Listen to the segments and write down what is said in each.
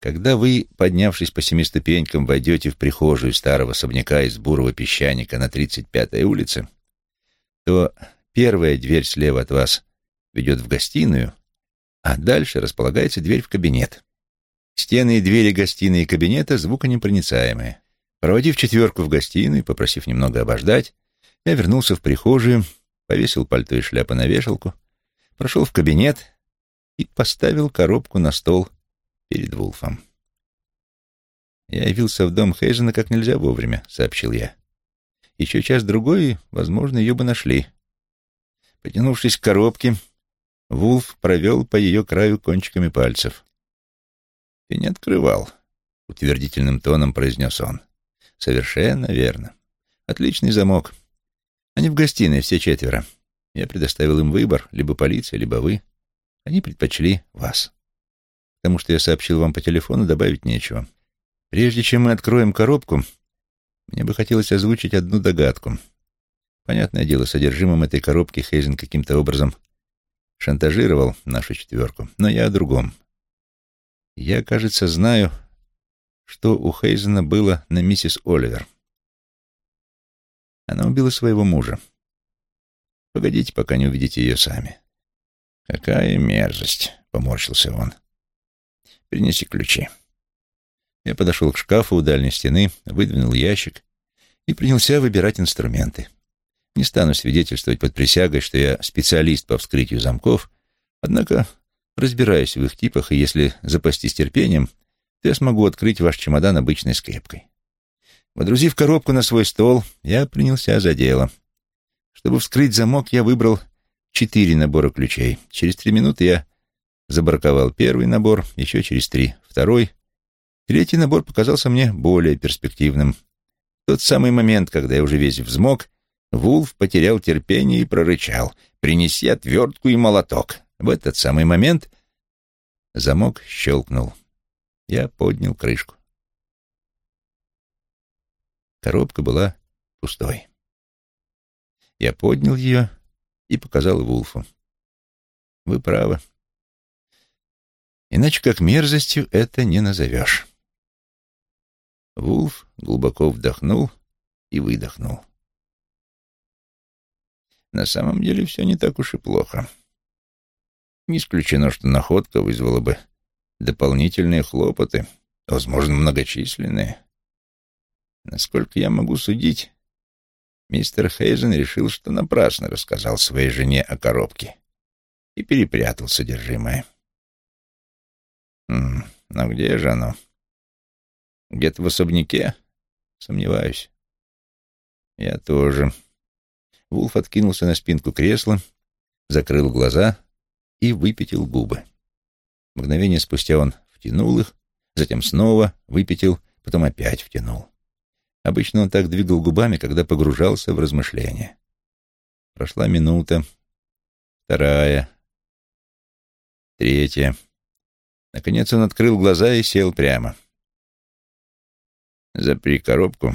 Когда вы, поднявшись по семи ступенькам, войдете в прихожую старого особняка из бурого песчаника на 35-й улице, то первая дверь слева от вас ведет в гостиную, а дальше располагается дверь в кабинет. Стены и двери гостиной и кабинета звуконепроницаемые. Проводив четверку в гостиную, попросив немного обождать, я вернулся в прихожую, повесил пальто и шляпу на вешалку, прошел в кабинет и поставил коробку на стол перед Вулфом. «Я явился в дом Хейзена как нельзя вовремя», — сообщил я. «Еще час-другой, возможно, ее бы нашли». Потянувшись к коробке, Вулф провел по ее краю кончиками пальцев. «Ты не открывал», — утвердительным тоном произнес он. «Совершенно верно. Отличный замок. Они в гостиной, все четверо. Я предоставил им выбор, либо полиция, либо вы. Они предпочли вас. К тому, что я сообщил вам по телефону, добавить нечего. Прежде чем мы откроем коробку, мне бы хотелось озвучить одну догадку. Понятное дело, содержимым этой коробки Хейзен каким-то образом шантажировал нашу четверку, но я о другом. Я, кажется, знаю, что у Хейзена было на миссис Оливер. Она убила своего мужа. Погодите, пока не увидите ее сами. Какая мерзость, — поморщился он. Принеси ключи. Я подошел к шкафу у дальней стены, выдвинул ящик и принялся выбирать инструменты. Не стану свидетельствовать под присягой, что я специалист по вскрытию замков, однако разбираюсь в их типах, и если запастись терпением, то я смогу открыть ваш чемодан обычной скрепкой. Водрузив коробку на свой стол, я принялся за дело. Чтобы вскрыть замок, я выбрал четыре набора ключей. Через три минуты я забраковал первый набор, еще через три — второй. Третий набор показался мне более перспективным. В тот самый момент, когда я уже весь взмок, Вулф потерял терпение и прорычал «Принеси отвертку и молоток». В этот самый момент замок щелкнул. Я поднял крышку. Коробка была пустой. Я поднял ее и показал Вулфу. «Вы правы. Иначе как мерзостью это не назовешь». Вулф глубоко вдохнул и выдохнул. На самом деле все не так уж и плохо. Не исключено, что находка вызвала бы дополнительные хлопоты, возможно, многочисленные. Насколько я могу судить, мистер Хейзен решил, что напрасно рассказал своей жене о коробке и перепрятал содержимое. М но где же оно? Где-то в особняке? Сомневаюсь. Я тоже. Вулф откинулся на спинку кресла, закрыл глаза и выпятил губы. Мгновение спустя он втянул их, затем снова выпятил, потом опять втянул. Обычно он так двигал губами, когда погружался в размышления. Прошла минута, вторая, третья. Наконец он открыл глаза и сел прямо. «Запри коробку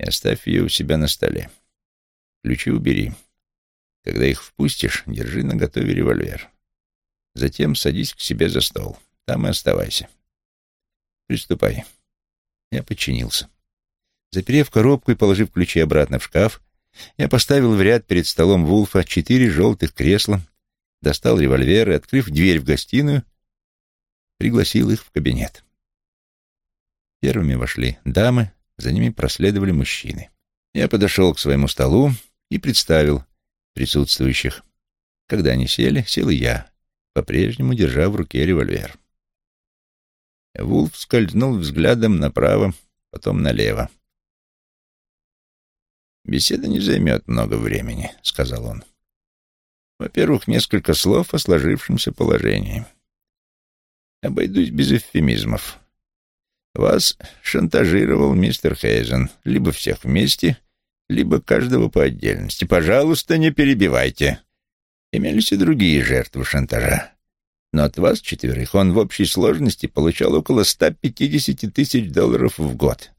и оставь ее у себя на столе. Ключи убери. Когда их впустишь, держи на готове револьвер. Затем садись к себе за стол. Там и оставайся. Приступай». Я подчинился. Заперев коробку и положив ключи обратно в шкаф, я поставил в ряд перед столом Вулфа четыре желтых кресла, достал револьвер и, открыв дверь в гостиную, пригласил их в кабинет. Первыми вошли дамы, за ними проследовали мужчины. Я подошел к своему столу и представил присутствующих. Когда они сели, сел и я, по-прежнему держа в руке револьвер. Вулф скользнул взглядом направо, потом налево. «Беседа не займет много времени», — сказал он. «Во-первых, несколько слов о сложившемся положении. Обойдусь без эвфемизмов. Вас шантажировал мистер Хейзен, либо всех вместе, либо каждого по отдельности. Пожалуйста, не перебивайте. Имелись и другие жертвы шантажа. Но от вас, четверых, он в общей сложности получал около 150 тысяч долларов в год,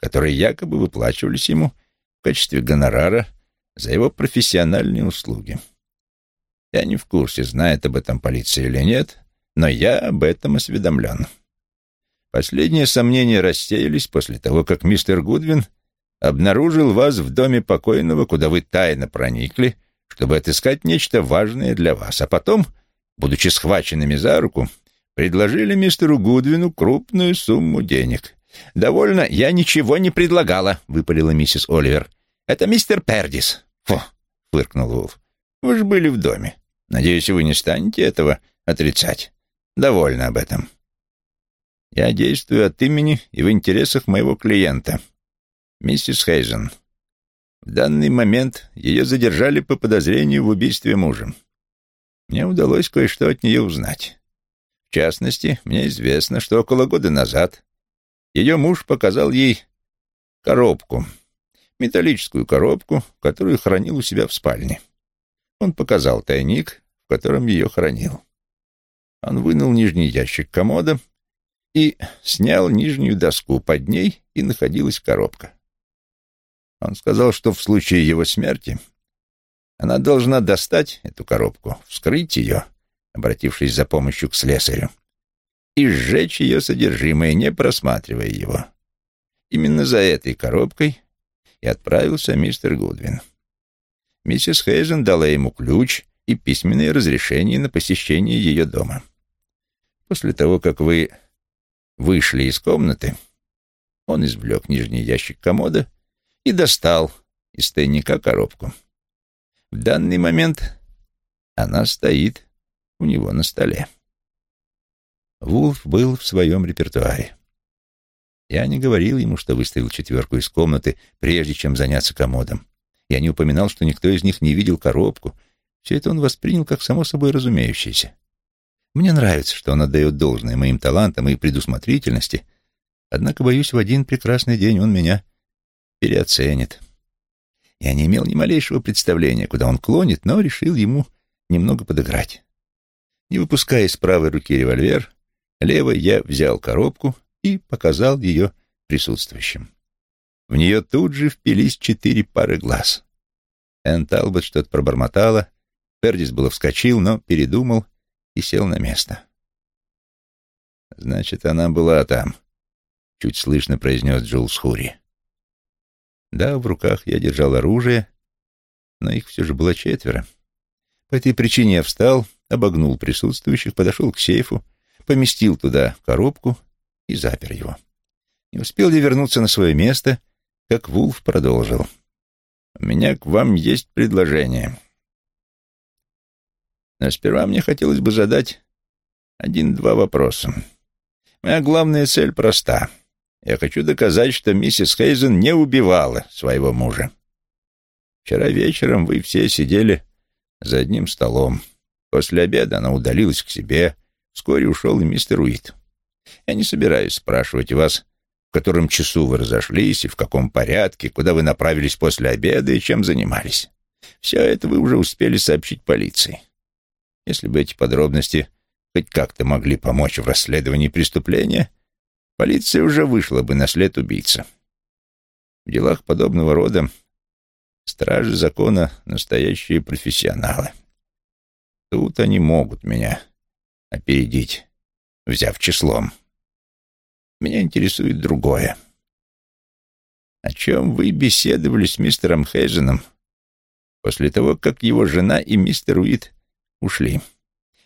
которые якобы выплачивались ему в качестве гонорара за его профессиональные услуги. Я не в курсе, знает об этом полиция или нет, но я об этом осведомлен. Последние сомнения рассеялись после того, как мистер Гудвин обнаружил вас в доме покойного, куда вы тайно проникли, чтобы отыскать нечто важное для вас, а потом, будучи схваченными за руку, предложили мистеру Гудвину крупную сумму денег. «Довольно, я ничего не предлагала», — выпалила миссис Оливер. «Это мистер Пердис». «Фу», — фыркнул Вулф. «Вы же были в доме. Надеюсь, вы не станете этого отрицать. Довольно об этом. Я действую от имени и в интересах моего клиента, миссис Хейзен. В данный момент ее задержали по подозрению в убийстве мужа. Мне удалось кое-что от нее узнать. В частности, мне известно, что около года назад ее муж показал ей коробку, металлическую коробку, которую хранил у себя в спальне. Он показал тайник, в котором ее хранил. Он вынул нижний ящик комода и снял нижнюю доску. Под ней и находилась коробка. Он сказал, что в случае его смерти она должна достать эту коробку, вскрыть ее, обратившись за помощью к слесарю, и сжечь ее содержимое, не просматривая его. Именно за этой коробкой и отправился мистер Гудвин. Миссис Хейзен дала ему ключ и письменное разрешение на посещение ее дома. После того, как вы вышли из комнаты, он извлек нижний ящик комода и достал из тайника коробку. В данный момент она стоит у него на столе. Вулф был в своем репертуаре. Я не говорил ему, что выставил четверку из комнаты, прежде чем заняться комодом. Я не упоминал, что никто из них не видел коробку. Все это он воспринял как само собой разумеющееся. Мне нравится, что он отдает должное моим талантам и предусмотрительности, однако, боюсь, в один прекрасный день он меня переоценит. Я не имел ни малейшего представления, куда он клонит, но решил ему немного подыграть. Не выпуская из правой руки револьвер, левой я взял коробку и показал ее присутствующим. В нее тут же впились четыре пары глаз. Энн Талбот что-то пробормотала, Пердис было вскочил, но передумал и сел на место. «Значит, она была там», — чуть слышно произнес Джулс Хури. Да, в руках я держал оружие, но их все же было четверо. По этой причине я встал, обогнул присутствующих, подошел к сейфу, поместил туда коробку и запер его. Не успел я вернуться на свое место, как Вулф продолжил. «У меня к вам есть предложение. Но сперва мне хотелось бы задать один-два вопроса. Моя главная цель проста. Я хочу доказать, что миссис Хейзен не убивала своего мужа. Вчера вечером вы все сидели за одним столом. После обеда она удалилась к себе. Вскоре ушел и мистер Уит. Я не собираюсь спрашивать вас, в котором часу вы разошлись и в каком порядке, куда вы направились после обеда и чем занимались. Все это вы уже успели сообщить полиции. Если бы эти подробности хоть как-то могли помочь в расследовании преступления, полиция уже вышла бы на след убийцы. В делах подобного рода стражи закона — настоящие профессионалы. Тут они могут меня опередить, взяв числом. Меня интересует другое. О чем вы беседовали с мистером Хейзеном после того, как его жена и мистер Уит ушли?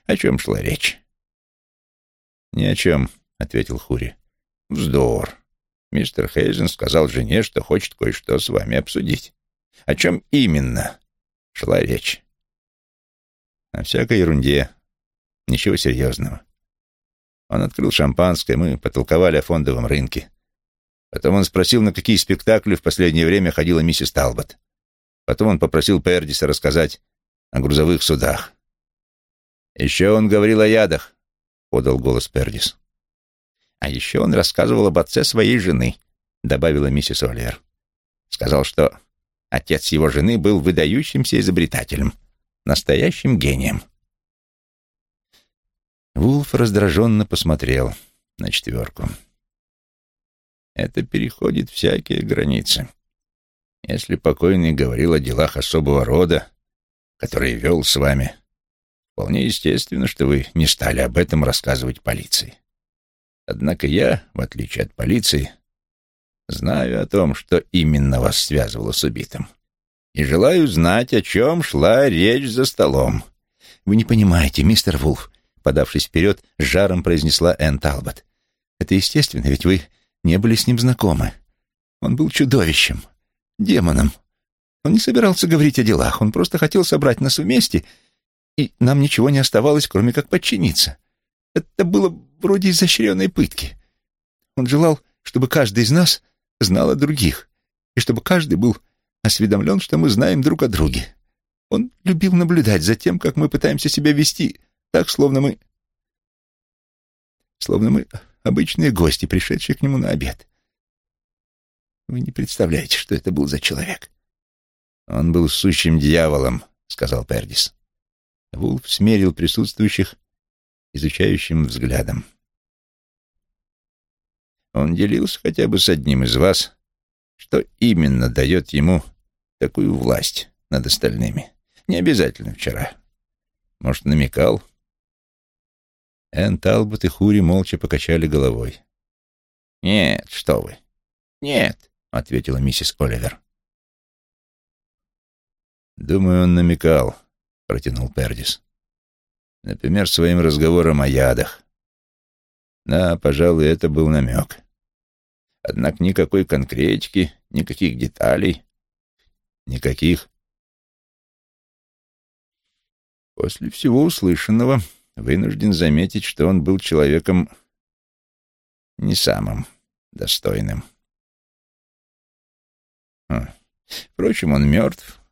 О чем шла речь? «Ни о чем», — ответил Хури. «Вздор. Мистер Хейзен сказал жене, что хочет кое-что с вами обсудить. О чем именно шла речь?» «О всякой ерунде. Ничего серьезного. Он открыл шампанское, мы потолковали о фондовом рынке. Потом он спросил, на какие спектакли в последнее время ходила миссис Талбот. Потом он попросил Пердиса рассказать о грузовых судах. «Еще он говорил о ядах», — подал голос Пердис. «А еще он рассказывал об отце своей жены», — добавила миссис Оливер. Сказал, что отец его жены был выдающимся изобретателем, настоящим гением. Вулф раздраженно посмотрел на четверку. Это переходит всякие границы. Если покойный говорил о делах особого рода, которые вел с вами, вполне естественно, что вы не стали об этом рассказывать полиции. Однако я, в отличие от полиции, знаю о том, что именно вас связывало с убитым. И желаю знать, о чем шла речь за столом. Вы не понимаете, мистер Вулф, подавшись вперед, с жаром произнесла Энн Талбот. Это естественно, ведь вы не были с ним знакомы. Он был чудовищем, демоном. Он не собирался говорить о делах, он просто хотел собрать нас вместе, и нам ничего не оставалось, кроме как подчиниться. Это было вроде изощренной пытки. Он желал, чтобы каждый из нас знал о других, и чтобы каждый был осведомлен, что мы знаем друг о друге. Он любил наблюдать за тем, как мы пытаемся себя вести, так, словно мы... Словно мы обычные гости, пришедшие к нему на обед. Вы не представляете, что это был за человек. Он был сущим дьяволом, сказал Пердис. Вулф смерил присутствующих изучающим взглядом. Он делился хотя бы с одним из вас, что именно дает ему такую власть над остальными. Не обязательно вчера. Может, намекал? Энн Талбот и Хури молча покачали головой. «Нет, что вы. Нет», — ответила миссис Оливер. «Думаю, он намекал», — протянул Пердис. «Например, своим разговором о ядах. Да, пожалуй, это был намек. Однако никакой конкретики, никаких деталей. Никаких. После всего услышанного вынужден заметить, что он был человеком не самым достойным. Хм. Впрочем, он мертв,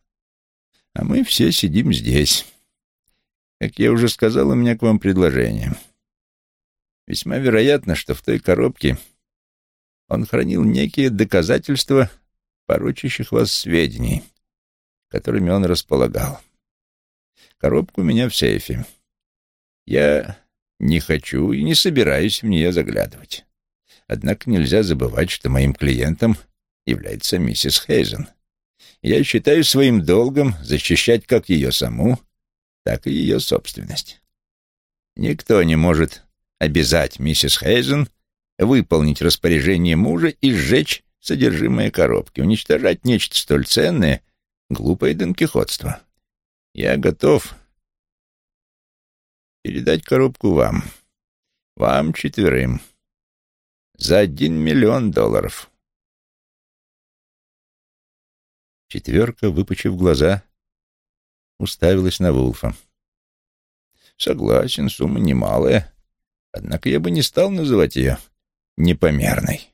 а мы все сидим здесь. Как я уже сказал, у меня к вам предложение. Весьма вероятно, что в той коробке он хранил некие доказательства порочащих вас сведений, которыми он располагал. Коробка у меня в сейфе. Я не хочу и не собираюсь в нее заглядывать. Однако нельзя забывать, что моим клиентом является миссис Хейзен. Я считаю своим долгом защищать как ее саму, так и ее собственность. Никто не может обязать миссис Хейзен выполнить распоряжение мужа и сжечь содержимое коробки, уничтожать нечто столь ценное — глупое донкихотство. Я готов передать коробку вам. Вам четверым. За один миллион долларов. Четверка, выпучив глаза, уставилась на Вулфа. Согласен, сумма немалая, однако я бы не стал называть ее непомерной.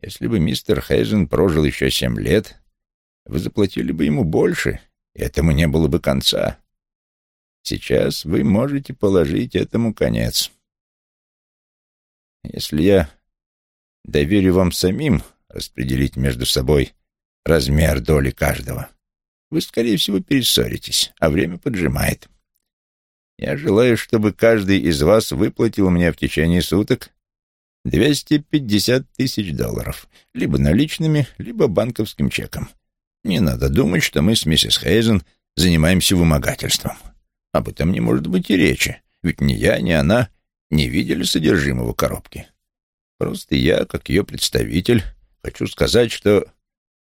Если бы мистер Хейзен прожил еще семь лет, вы заплатили бы ему больше, и этому не было бы конца. Сейчас вы можете положить этому конец. Если я доверю вам самим распределить между собой размер доли каждого, вы, скорее всего, перессоритесь, а время поджимает. Я желаю, чтобы каждый из вас выплатил мне в течение суток 250 тысяч долларов, либо наличными, либо банковским чеком. Не надо думать, что мы с миссис Хейзен занимаемся вымогательством. Об этом не может быть и речи, ведь ни я, ни она не видели содержимого коробки. Просто я, как ее представитель, хочу сказать, что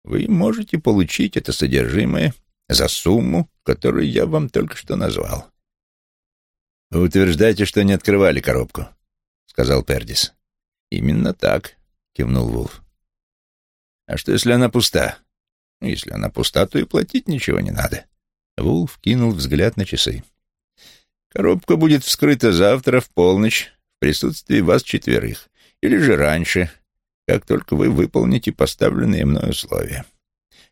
вы можете получить это содержимое за сумму, которую я вам только что назвал. «Вы утверждаете, что не открывали коробку», — сказал Пердис. «Именно так», — кивнул Вулф. «А что, если она пуста?» «Ну, «Если она пуста, то и платить ничего не надо». Вулф кинул взгляд на часы. «Коробка будет вскрыта завтра в полночь в присутствии вас четверых, или же раньше, как только вы выполните поставленные мной условия.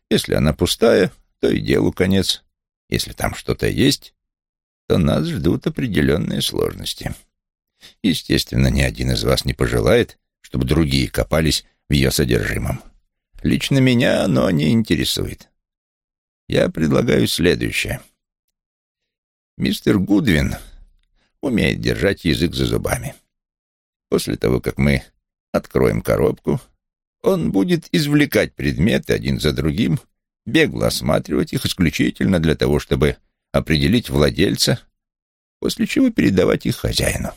Если она пустая, то и делу конец. Если там что-то есть, то нас ждут определенные сложности». Естественно, ни один из вас не пожелает, чтобы другие копались в ее содержимом. Лично меня оно не интересует. Я предлагаю следующее. Мистер Гудвин умеет держать язык за зубами. После того, как мы откроем коробку, он будет извлекать предметы один за другим, бегло осматривать их исключительно для того, чтобы определить владельца, после чего передавать их хозяину.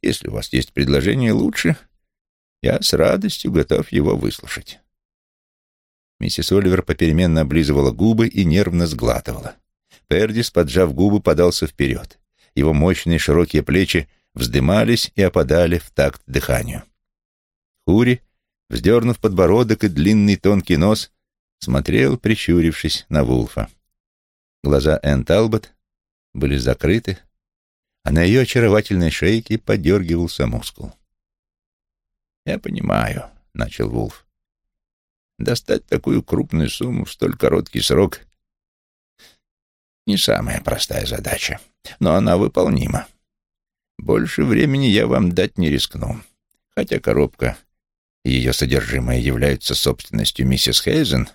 Если у вас есть предложение лучше, я с радостью готов его выслушать. Миссис Оливер попеременно облизывала губы и нервно сглатывала. Пердис, поджав губы, подался вперед. Его мощные широкие плечи вздымались и опадали в такт дыханию. Хури, вздернув подбородок и длинный тонкий нос, смотрел, прищурившись на Вулфа. Глаза Энн Талбот были закрыты, а на ее очаровательной шейке подергивался мускул. «Я понимаю», — начал Вулф. «Достать такую крупную сумму в столь короткий срок — не самая простая задача, но она выполнима. Больше времени я вам дать не рискну, хотя коробка ее содержимое являются собственностью миссис Хейзен,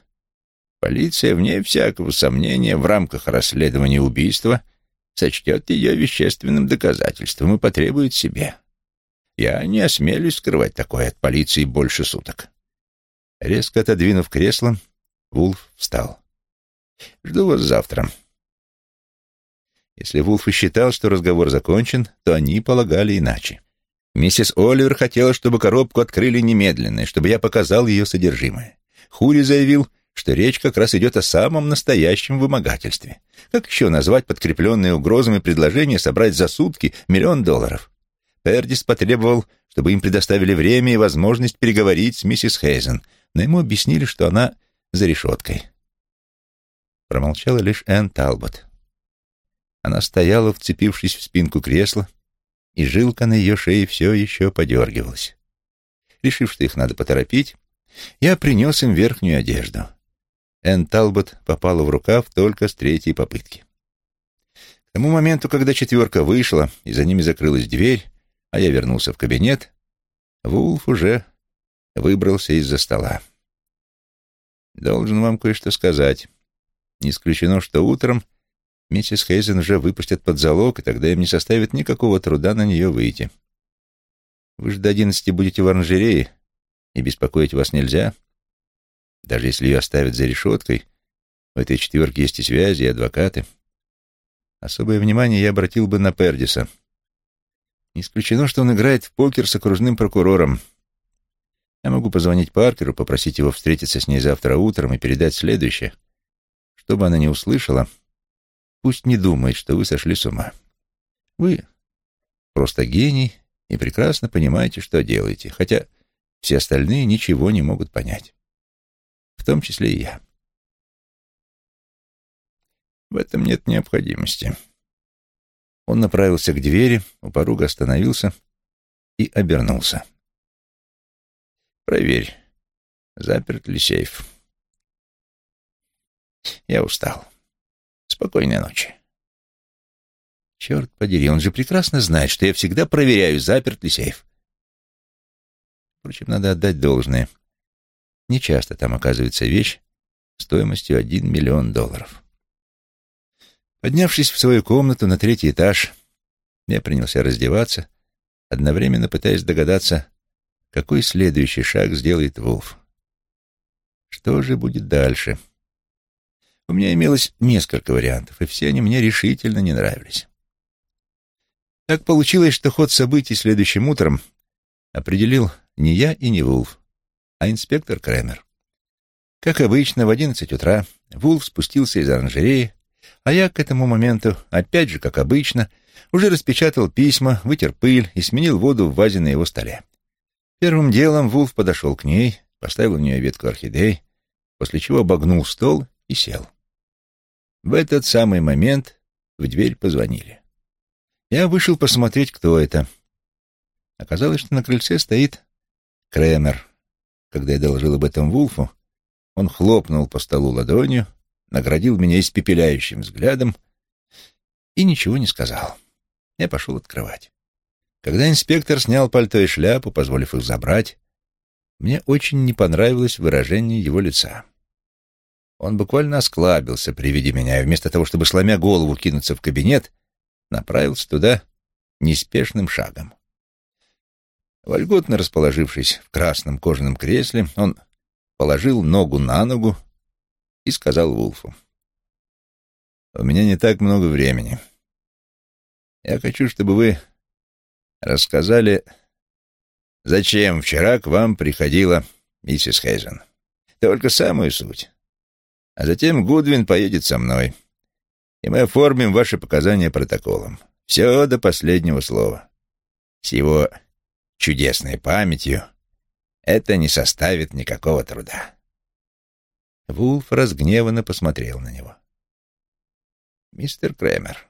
полиция, вне всякого сомнения, в рамках расследования убийства сочтет ее вещественным доказательством и потребует себе. Я не осмелюсь скрывать такое от полиции больше суток. Резко отодвинув кресло, Вулф встал. «Жду вас завтра». Если Вулф и считал, что разговор закончен, то они полагали иначе. Миссис Оливер хотела, чтобы коробку открыли немедленно, и чтобы я показал ее содержимое. Хури заявил, что речь как раз идет о самом настоящем вымогательстве. Как еще назвать подкрепленные угрозами предложение собрать за сутки миллион долларов? Пердис потребовал, чтобы им предоставили время и возможность переговорить с миссис Хейзен, но ему объяснили, что она за решеткой. Промолчала лишь Энн Талбот. Она стояла, вцепившись в спинку кресла, и жилка на ее шее все еще подергивалась. Решив, что их надо поторопить, я принес им верхнюю одежду. Энн Талбот попала в рукав только с третьей попытки. К тому моменту, когда четверка вышла, и за ними закрылась дверь, а я вернулся в кабинет, Вулф уже выбрался из-за стола. «Должен вам кое-что сказать. Не исключено, что утром миссис Хейзен уже выпустят под залог, и тогда им не составит никакого труда на нее выйти. Вы же до одиннадцати будете в оранжерее, и беспокоить вас нельзя. Даже если ее оставят за решеткой, в этой четверке есть и связи, и адвокаты. Особое внимание я обратил бы на Пердиса. Не исключено, что он играет в покер с окружным прокурором. Я могу позвонить Паркеру, попросить его встретиться с ней завтра утром и передать следующее. Что бы она ни услышала, пусть не думает, что вы сошли с ума. Вы просто гений и прекрасно понимаете, что делаете, хотя все остальные ничего не могут понять в том числе и я. В этом нет необходимости. Он направился к двери, у порога остановился и обернулся. Проверь, заперт ли сейф. Я устал. Спокойной ночи. Черт подери, он же прекрасно знает, что я всегда проверяю, заперт ли сейф. Впрочем, надо отдать должное. Нечасто там оказывается вещь стоимостью один миллион долларов. Поднявшись в свою комнату на третий этаж, я принялся раздеваться, одновременно пытаясь догадаться, какой следующий шаг сделает Вулф. Что же будет дальше? У меня имелось несколько вариантов, и все они мне решительно не нравились. Так получилось, что ход событий следующим утром определил не я и не Вулф, а инспектор Кремер. Как обычно, в одиннадцать утра Вулф спустился из оранжереи, а я к этому моменту, опять же, как обычно, уже распечатал письма, вытер пыль и сменил воду в вазе на его столе. Первым делом Вулф подошел к ней, поставил в нее ветку орхидей, после чего обогнул стол и сел. В этот самый момент в дверь позвонили. Я вышел посмотреть, кто это. Оказалось, что на крыльце стоит Кремер. Когда я доложил об этом Вулфу, он хлопнул по столу ладонью, наградил меня испепеляющим взглядом и ничего не сказал. Я пошел открывать. Когда инспектор снял пальто и шляпу, позволив их забрать, мне очень не понравилось выражение его лица. Он буквально осклабился при виде меня, и вместо того, чтобы, сломя голову, кинуться в кабинет, направился туда неспешным шагом. Вольготно расположившись в красном кожаном кресле, он положил ногу на ногу и сказал Вулфу. «У меня не так много времени. Я хочу, чтобы вы Рассказали, зачем вчера к вам приходила миссис Хейзен. Только самую суть. А затем Гудвин поедет со мной, и мы оформим ваши показания протоколом. Все до последнего слова. С его чудесной памятью это не составит никакого труда. Вулф разгневанно посмотрел на него. «Мистер Крэмер,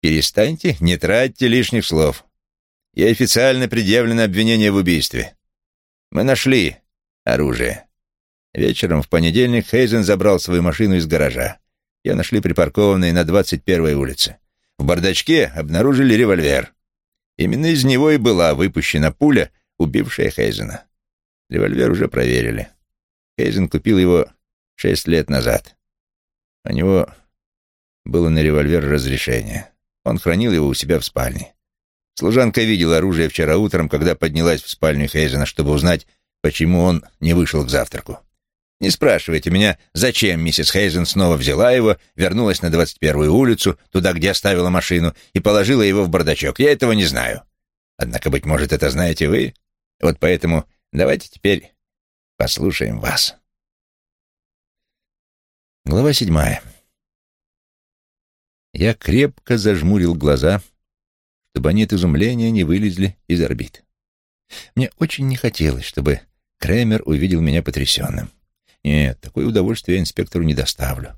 перестаньте, не тратьте лишних слов. И официально предъявлено обвинение в убийстве. Мы нашли оружие. Вечером в понедельник Хейзен забрал свою машину из гаража. Ее нашли припаркованной на 21-й улице. В бардачке обнаружили револьвер. Именно из него и была выпущена пуля, убившая Хейзена. Револьвер уже проверили. Хейзен купил его шесть лет назад. У него было на револьвер разрешение. Он хранил его у себя в спальне. Служанка видела оружие вчера утром, когда поднялась в спальню Хейзена, чтобы узнать, почему он не вышел к завтраку. Не спрашивайте меня, зачем миссис Хейзен снова взяла его, вернулась на 21-ю улицу, туда, где оставила машину, и положила его в бардачок. Я этого не знаю. Однако, быть может, это знаете вы? Вот поэтому давайте теперь послушаем вас. Глава седьмая. Я крепко зажмурил глаза, чтобы они от изумления не вылезли из орбит. Мне очень не хотелось, чтобы Кремер увидел меня потрясенным. Нет, такое удовольствие инспектору не доставлю.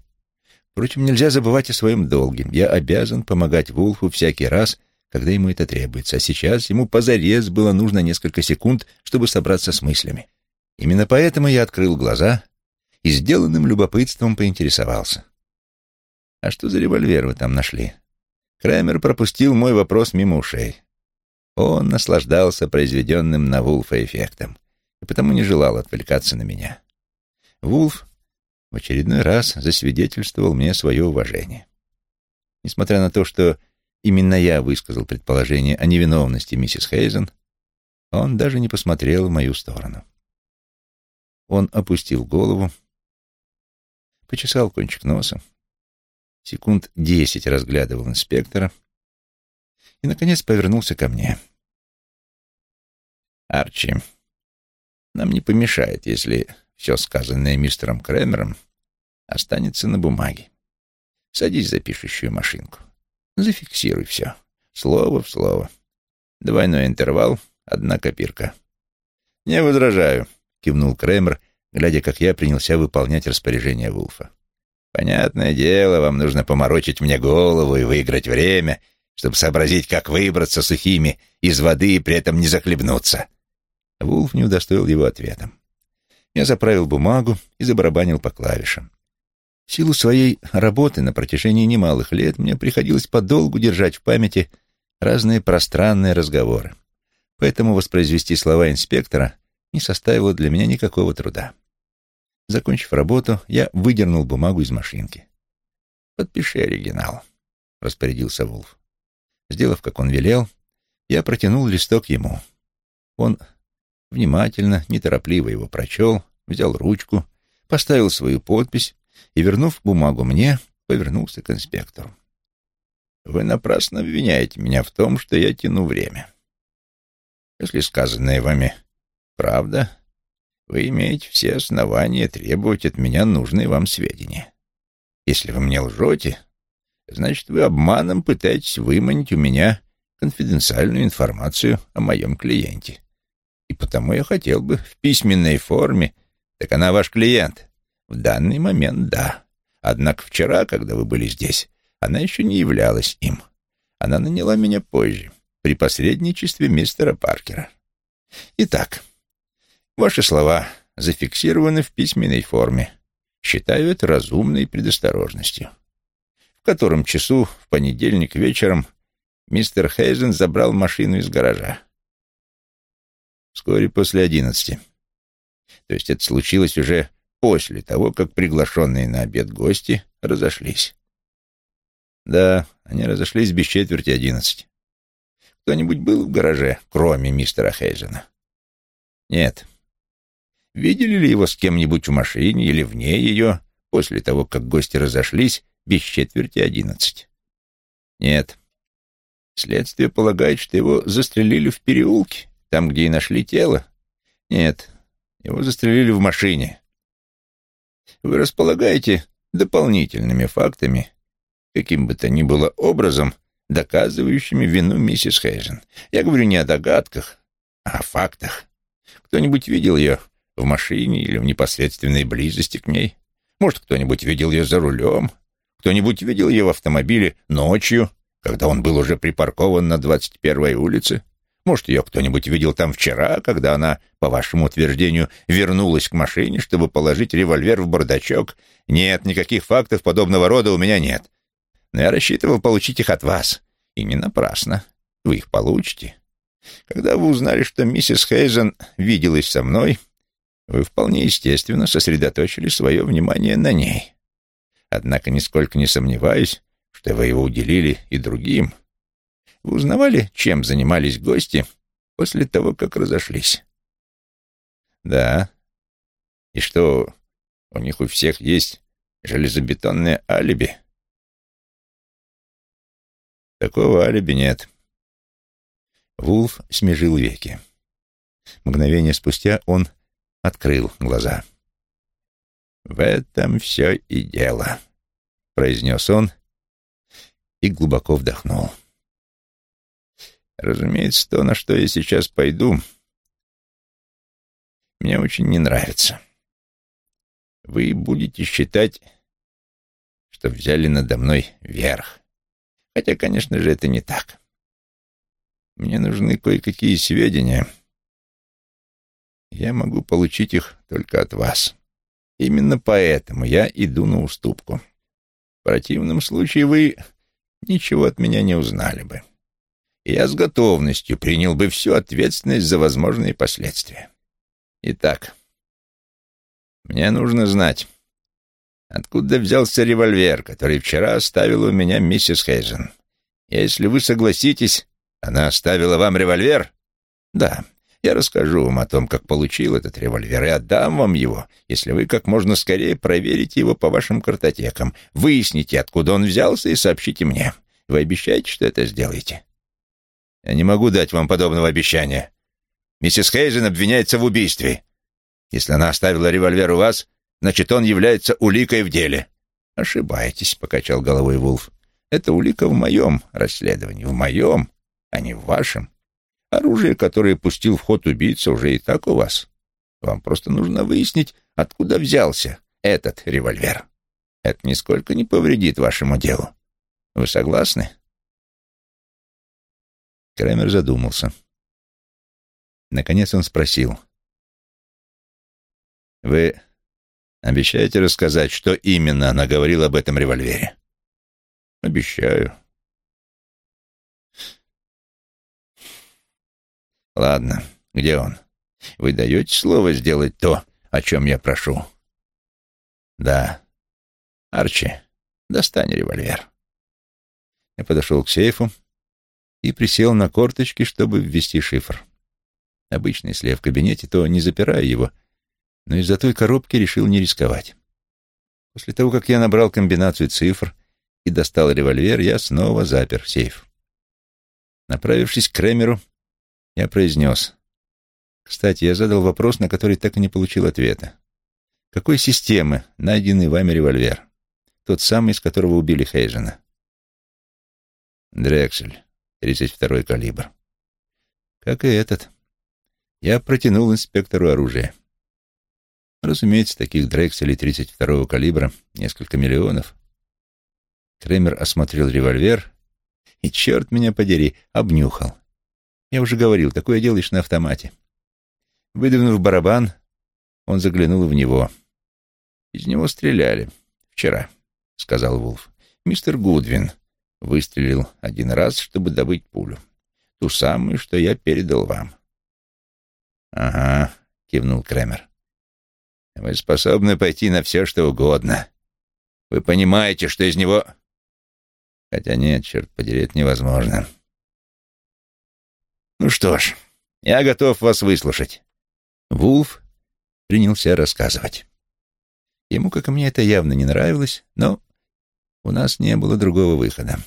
Впрочем, нельзя забывать о своем долге. Я обязан помогать Вулфу всякий раз, когда ему это требуется, а сейчас ему позарез было нужно несколько секунд, чтобы собраться с мыслями. Именно поэтому я открыл глаза и сделанным любопытством поинтересовался. «А что за револьвер вы там нашли?» Крамер пропустил мой вопрос мимо ушей. Он наслаждался произведенным на Вулфа эффектом и потому не желал отвлекаться на меня. Вулф в очередной раз засвидетельствовал мне свое уважение. Несмотря на то, что именно я высказал предположение о невиновности миссис Хейзен, он даже не посмотрел в мою сторону. Он опустил голову, почесал кончик носа, секунд десять разглядывал инспектора и, наконец, повернулся ко мне. «Арчи, нам не помешает, если все сказанное мистером Крэмером останется на бумаге. Садись за пишущую машинку. Зафиксируй все. Слово в слово. Двойной интервал, одна копирка. «Не возражаю», — кивнул Крэмер, глядя, как я принялся выполнять распоряжение Вулфа. «Понятное дело, вам нужно поморочить мне голову и выиграть время, чтобы сообразить, как выбраться сухими из воды и при этом не захлебнуться». Вулф не удостоил его ответом. Я заправил бумагу и забарабанил по клавишам. В силу своей работы на протяжении немалых лет мне приходилось подолгу держать в памяти разные пространные разговоры. Поэтому воспроизвести слова инспектора не составило для меня никакого труда. Закончив работу, я выдернул бумагу из машинки. «Подпиши оригинал», — распорядился Вулф. Сделав, как он велел, я протянул листок ему. Он внимательно, неторопливо его прочел, взял ручку, поставил свою подпись и, вернув бумагу мне, повернулся к инспектору. «Вы напрасно обвиняете меня в том, что я тяну время. Если сказанное вами правда, вы имеете все основания требовать от меня нужные вам сведения. Если вы мне лжете, значит, вы обманом пытаетесь выманить у меня конфиденциальную информацию о моем клиенте. И потому я хотел бы в письменной форме. Так она ваш клиент. В данный момент да. Однако вчера, когда вы были здесь, она еще не являлась им. Она наняла меня позже, при посредничестве мистера Паркера. Итак, ваши слова зафиксированы в письменной форме. Считаю это разумной предосторожностью. В котором часу в понедельник вечером мистер Хейзен забрал машину из гаража. Вскоре после одиннадцати. То есть это случилось уже после того, как приглашенные на обед гости разошлись. Да, они разошлись без четверти одиннадцати. Кто-нибудь был в гараже, кроме мистера Хейзена? Нет. Видели ли его с кем-нибудь в машине или вне ее после того, как гости разошлись без четверти одиннадцать? Нет. Следствие полагает, что его застрелили в переулке, там, где и нашли тело. Нет, его застрелили в машине. Вы располагаете дополнительными фактами, каким бы то ни было образом, доказывающими вину миссис Хейзен. Я говорю не о догадках, а о фактах. Кто-нибудь видел ее в машине или в непосредственной близости к ней? Может, кто-нибудь видел ее за рулем? Кто-нибудь видел ее в автомобиле ночью, когда он был уже припаркован на 21-й улице? Может, ее кто-нибудь видел там вчера, когда она, по вашему утверждению, вернулась к машине, чтобы положить револьвер в бардачок? Нет, никаких фактов подобного рода у меня нет. Но я рассчитывал получить их от вас. И не напрасно. Вы их получите. Когда вы узнали, что миссис Хейзен виделась со мной, вы вполне естественно сосредоточили свое внимание на ней. Однако нисколько не сомневаюсь, что вы его уделили и другим. Вы узнавали, чем занимались гости после того, как разошлись? Да. И что, у них у всех есть железобетонное алиби? Такого алиби нет. Вулф смежил веки. Мгновение спустя он открыл глаза. «В этом все и дело», — произнес он и глубоко вдохнул. «Разумеется, то, на что я сейчас пойду, мне очень не нравится. Вы будете считать, что взяли надо мной верх. Хотя, конечно же, это не так. Мне нужны кое-какие сведения. Я могу получить их только от вас. Именно поэтому я иду на уступку. В противном случае вы ничего от меня не узнали бы. Я с готовностью принял бы всю ответственность за возможные последствия. Итак, мне нужно знать, откуда взялся револьвер, который вчера оставила у меня миссис Хейзен. Если вы согласитесь, она оставила вам револьвер? Да. Я расскажу вам о том, как получил этот револьвер, и отдам вам его, если вы как можно скорее проверите его по вашим картотекам, выясните, откуда он взялся, и сообщите мне. Вы обещаете, что это сделаете? Я не могу дать вам подобного обещания. Миссис Хейзен обвиняется в убийстве. Если она оставила револьвер у вас, значит, он является уликой в деле. Ошибаетесь, — покачал головой Вулф. Это улика в моем расследовании, в моем, а не в вашем. Оружие, которое пустил в ход убийца, уже и так у вас. Вам просто нужно выяснить, откуда взялся этот револьвер. Это нисколько не повредит вашему делу. Вы согласны?» Крамер задумался. Наконец он спросил. «Вы обещаете рассказать, что именно она говорила об этом револьвере?» «Обещаю», Ладно, где он? Вы даете слово сделать то, о чем я прошу? Да. Арчи, достань револьвер. Я подошел к сейфу и присел на корточки, чтобы ввести шифр. Обычно, если я в кабинете, то не запираю его, но из-за той коробки решил не рисковать. После того, как я набрал комбинацию цифр и достал револьвер, я снова запер сейф. Направившись к Кремеру, я произнес. Кстати, я задал вопрос, на который так и не получил ответа. Какой системы найденный вами револьвер? Тот самый, из которого убили Хейжена. Дрексель, 32-й калибр. Как и этот. Я протянул инспектору оружие. Разумеется, таких Дрекселей 32-го калибра несколько миллионов. Кремер осмотрел револьвер и, черт меня подери, обнюхал. Я уже говорил, такое делаешь на автомате. Выдвинув барабан, он заглянул в него. «Из него стреляли. Вчера», — сказал Вулф. «Мистер Гудвин выстрелил один раз, чтобы добыть пулю. Ту самую, что я передал вам». «Ага», — кивнул Кремер. «Вы способны пойти на все, что угодно. Вы понимаете, что из него...» «Хотя нет, черт подери, невозможно». Ну что ж, я готов вас выслушать. Вулф принялся рассказывать. Ему, как и мне, это явно не нравилось, но у нас не было другого выхода.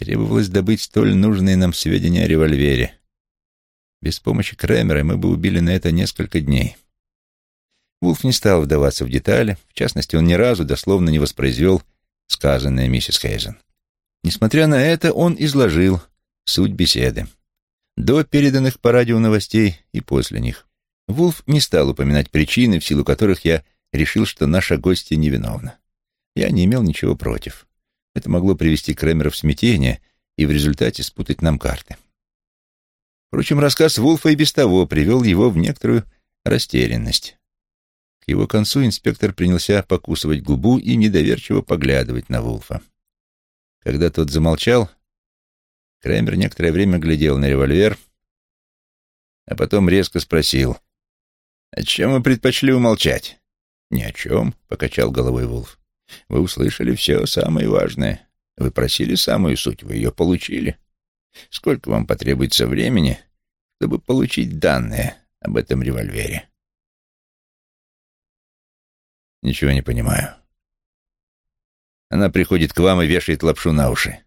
Требовалось добыть столь нужные нам сведения о револьвере. Без помощи Крэмера мы бы убили на это несколько дней. Вулф не стал вдаваться в детали, в частности, он ни разу дословно не воспроизвел сказанное миссис Хейзен. Несмотря на это, он изложил суть беседы. До переданных по радио новостей и после них. Вулф не стал упоминать причины, в силу которых я решил, что наша гостья невиновна. Я не имел ничего против. Это могло привести Крэмера в смятение и в результате спутать нам карты. Впрочем, рассказ Вулфа и без того привел его в некоторую растерянность. К его концу инспектор принялся покусывать губу и недоверчиво поглядывать на Вулфа. Когда тот замолчал, Крэмер некоторое время глядел на револьвер, а потом резко спросил, «О чем вы предпочли умолчать?» «Ни о чем», — покачал головой Вулф. «Вы услышали все самое важное. Вы просили самую суть, вы ее получили. Сколько вам потребуется времени, чтобы получить данные об этом револьвере? Ничего не понимаю. Она приходит к вам и вешает лапшу на уши.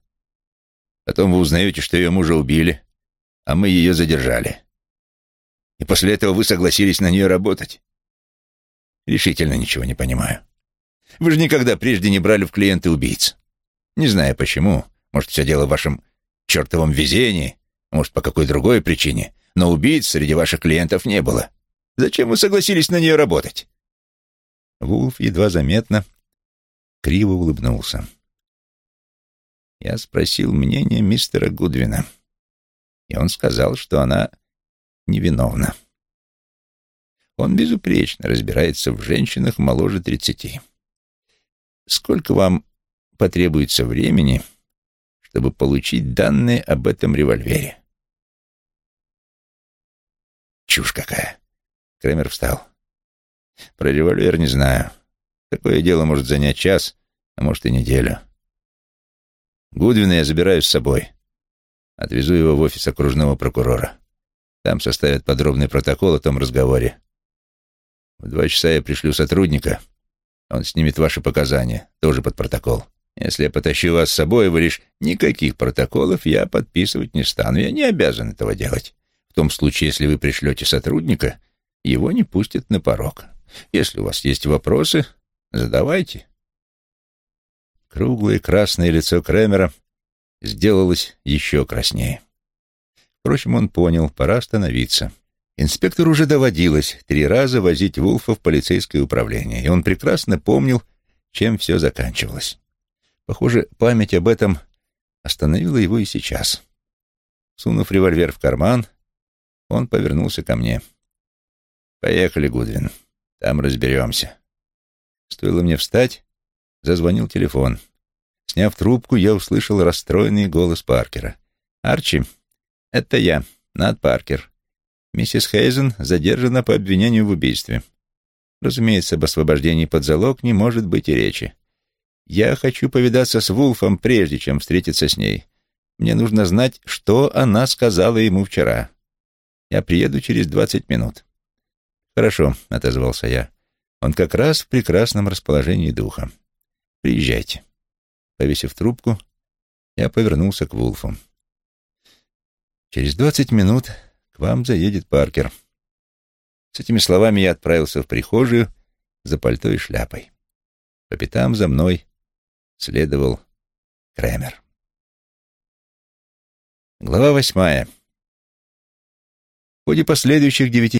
Потом вы узнаете, что ее мужа убили, а мы ее задержали. И после этого вы согласились на нее работать? Решительно ничего не понимаю. Вы же никогда прежде не брали в клиенты убийц. Не знаю почему. Может, все дело в вашем чертовом везении, может, по какой другой причине, но убийц среди ваших клиентов не было. Зачем вы согласились на нее работать?» Вулф едва заметно криво улыбнулся. Я спросил мнение мистера Гудвина, и он сказал, что она невиновна. Он безупречно разбирается в женщинах моложе тридцати. Сколько вам потребуется времени, чтобы получить данные об этом револьвере. Чушь какая. Кремер встал. Про револьвер не знаю. Такое дело может занять час, а может и неделю. Гудвина я забираю с собой. Отвезу его в офис окружного прокурора. Там составят подробный протокол о том разговоре. В два часа я пришлю сотрудника. Он снимет ваши показания, тоже под протокол. Если я потащу вас с собой, вы лишь никаких протоколов я подписывать не стану. Я не обязан этого делать. В том случае, если вы пришлете сотрудника, его не пустят на порог. Если у вас есть вопросы, задавайте. Круглое красное лицо Кремера сделалось еще краснее. Впрочем, он понял, пора остановиться. Инспектору уже доводилось три раза возить Вулфа в полицейское управление, и он прекрасно помнил, чем все заканчивалось. Похоже, память об этом остановила его и сейчас. Сунув револьвер в карман, он повернулся ко мне. «Поехали, Гудвин. Там разберемся». Стоило мне встать, зазвонил телефон. Сняв трубку, я услышал расстроенный голос Паркера. «Арчи, это я, Над Паркер. Миссис Хейзен задержана по обвинению в убийстве. Разумеется, об освобождении под залог не может быть и речи. Я хочу повидаться с Вулфом, прежде чем встретиться с ней. Мне нужно знать, что она сказала ему вчера. Я приеду через двадцать минут». «Хорошо», — отозвался я. «Он как раз в прекрасном расположении духа. Приезжайте». Повесив трубку, я повернулся к Вулфу. «Через двадцать минут вам заедет Паркер». С этими словами я отправился в прихожую за пальто и шляпой. По пятам за мной следовал Кремер. Глава восьмая. В ходе последующих девяти